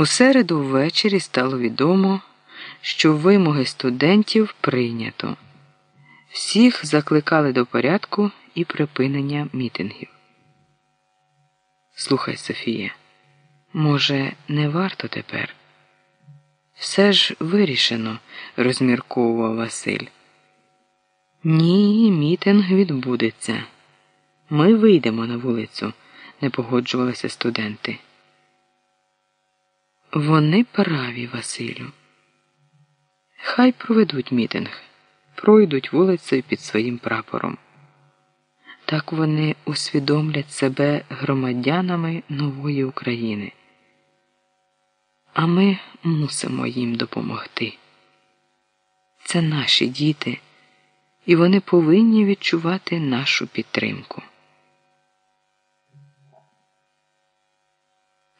У середу ввечері стало відомо, що вимоги студентів прийнято. Всіх закликали до порядку і припинення мітингів. Слухай, Софія, може, не варто тепер? Все ж вирішено, розмірковував Василь. Ні, мітинг відбудеться. Ми вийдемо на вулицю, не погоджувалися студенти. Вони праві, Василю. Хай проведуть мітинг, пройдуть вулицею під своїм прапором. Так вони усвідомлять себе громадянами нової України. А ми мусимо їм допомогти. Це наші діти, і вони повинні відчувати нашу підтримку.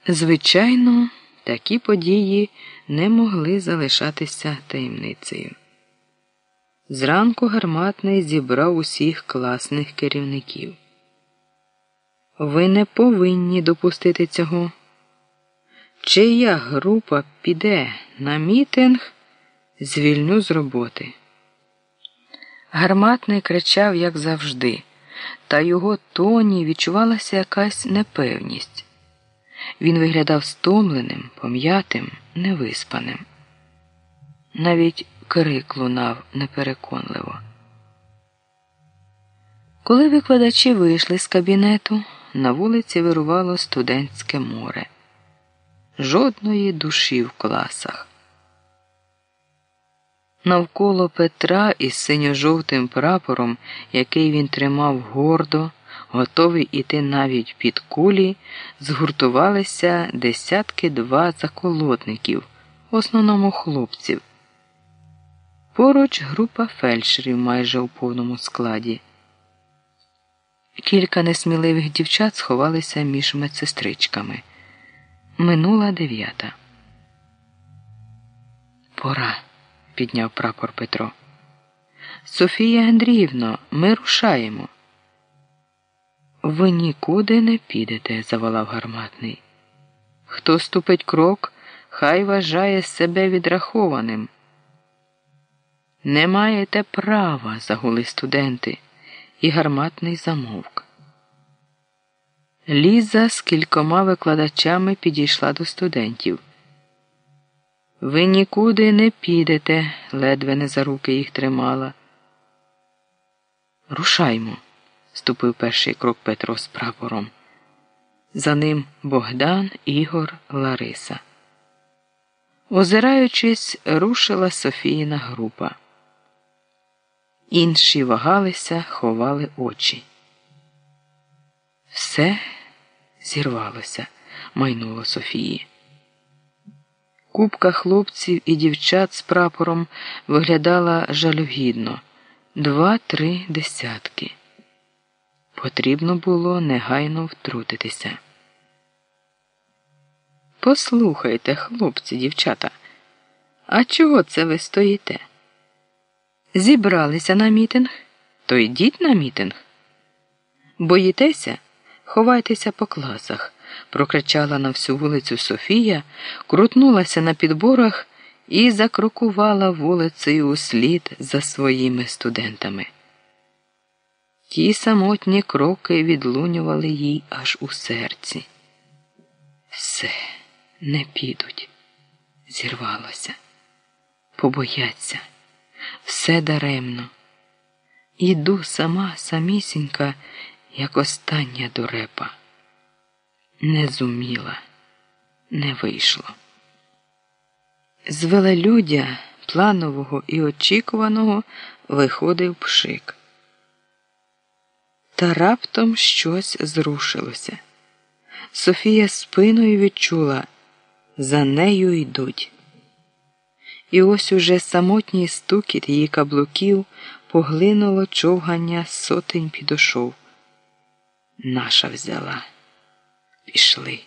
Звичайно, такі події не могли залишатися таємницею. Зранку гарматний зібрав усіх класних керівників. Ви не повинні допустити цього. Чия група піде на мітинг, звільню з роботи. Гарматний кричав, як завжди, та його тоні відчувалася якась непевність. Він виглядав стомленим, пом'ятим, невиспаним. Навіть крик лунав непереконливо. Коли викладачі вийшли з кабінету, на вулиці вирувало студентське море. Жодної душі в класах. Навколо Петра із синьо-жовтим прапором, який він тримав гордо, готовий іти навіть під кулі, згуртувалися десятки два заколотників, в основному хлопців. Поруч група фельдшерів майже у повному складі. Кілька несміливих дівчат сховалися між медсестричками. Минула дев'ята. Пора, підняв прапор Петро. Софія Андріївно, ми рушаємо. Ви нікуди не підете, заволав гарматний. Хто ступить крок, хай вважає себе відрахованим. Не маєте права, загули студенти, і гарматний замовк. Ліза з кількома викладачами підійшла до студентів. Ви нікуди не підете, ледве не за руки їх тримала. Рушаймо, ступив перший крок Петро з прапором. За ним Богдан, Ігор, Лариса. Озираючись, рушила Софіїна група. Інші вагалися, ховали очі. Все зірвалося, майнуло Софії. Купка хлопців і дівчат з прапором виглядала жалюгідно два-три десятки. Потрібно було негайно втрутитися. Послухайте, хлопці, дівчата, а чого це ви стоїте? Зібралися на мітинг, то йдіть на мітинг. Боїтеся? Ховайтеся по класах, прокричала на всю вулицю Софія, крутнулася на підборах і закрокувала вулицею услід за своїми студентами. Ті самотні кроки відлунювали їй аж у серці. Все, не підуть, зірвалося, побояться, все даремно. Іду сама самісінька як остання дурепа. Не зуміла, не вийшло. З велелюдя планового і очікуваного виходив пшик. Та раптом щось зрушилося. Софія спиною відчула, за нею йдуть. І ось уже самотній стукіт її каблуків поглинуло човгання сотень підошов. Наша взяла. Пішли.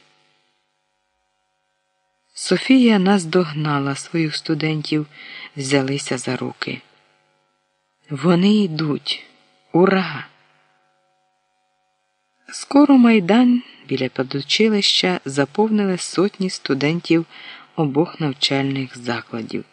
Софія наздогнала своїх студентів, взялися за руки. Вони йдуть. Ура! Скоро майдан біля педучилища заповнили сотні студентів обох навчальних закладів.